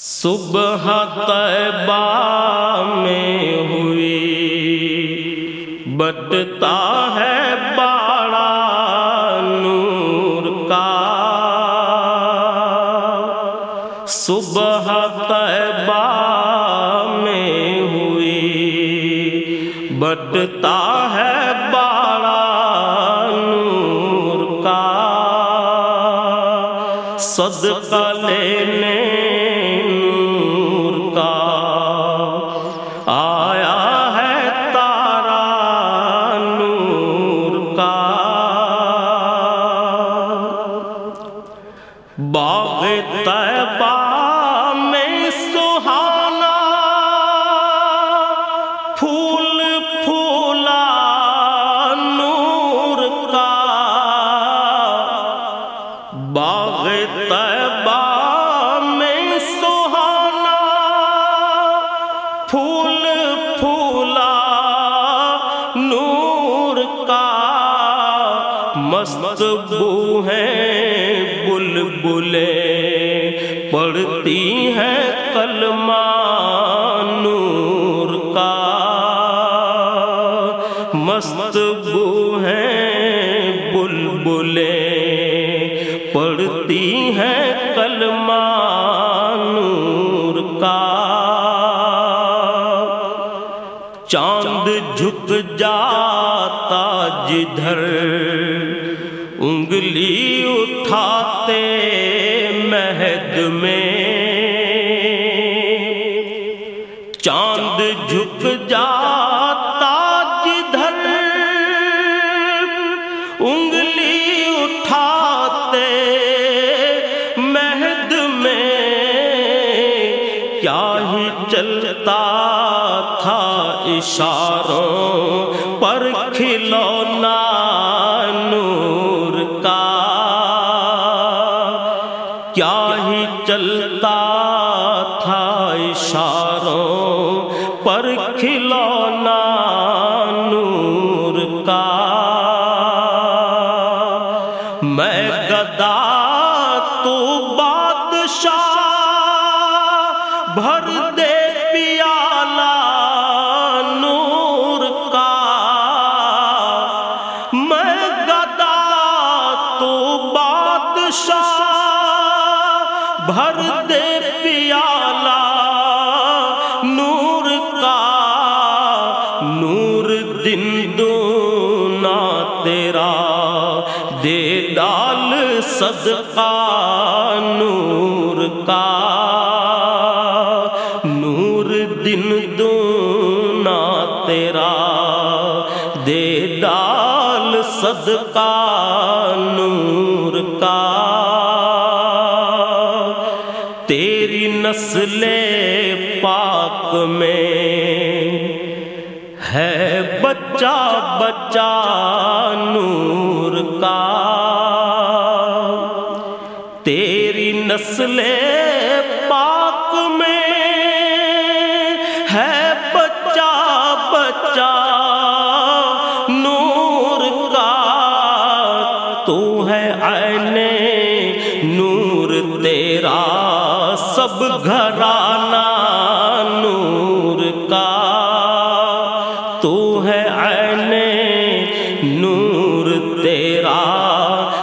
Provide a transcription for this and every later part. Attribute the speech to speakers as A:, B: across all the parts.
A: صبح طیبہ میں ہوئی، بٹتا ہے بڑا نور کا۔ صبح طیبہ میں ہوئی، بٹتا ہے بڑا نور کا۔ صدقہ پھول پھولا نور کا۔ باغ طیبہ میں سہانا۔ پھول پھولا نور کا۔ مست بو ہیں بلبلیں پڑتی ہیں کلمہ۔ جھک جاتا جدھر۔ انگلی اٹھاتے مہد میں۔ چاند جھک جاتا جدھر۔ انگلی اٹھاتے مہد میں۔ کیا ہی چلتا تھا اشاروں پر کھلونا نور کا۔ کیا ہی چلتا تھا اشاروں پر کھلونا نور کا۔ میں گدا تو بادشاہ بھر دے بھر دے پیالہ نور کا، نور دن دونا تیرا، دے ڈال صدقہ نور کا۔ نور دن دونا تیرا، دے ڈال صدقہ نور کا۔ نسل پاک میں ہے بچہ بچہ نور کا تیری نسل سب گھرانا نور کا، تو ہے عین نور تیرا،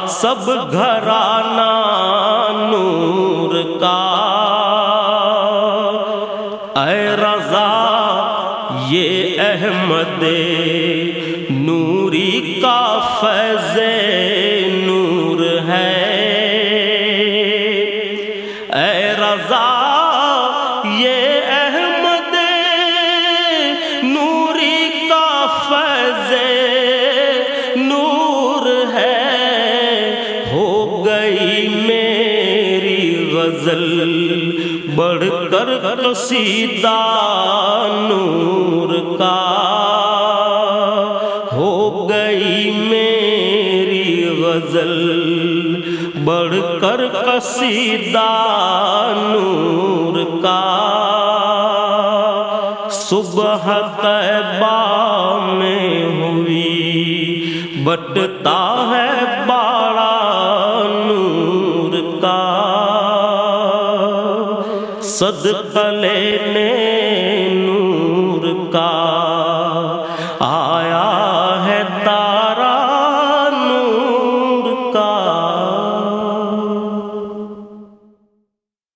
A: سب گھرانا نور کا۔ اے رضا، یہ احمد نوری کا فیض غزل بڑھ کر قصیدہ نور کا ہو گئی میری غزل بڑھ کر قصیدہ نور کا صبح طیبہ میں ہوئی بٹتا صدقہ لینے نور کا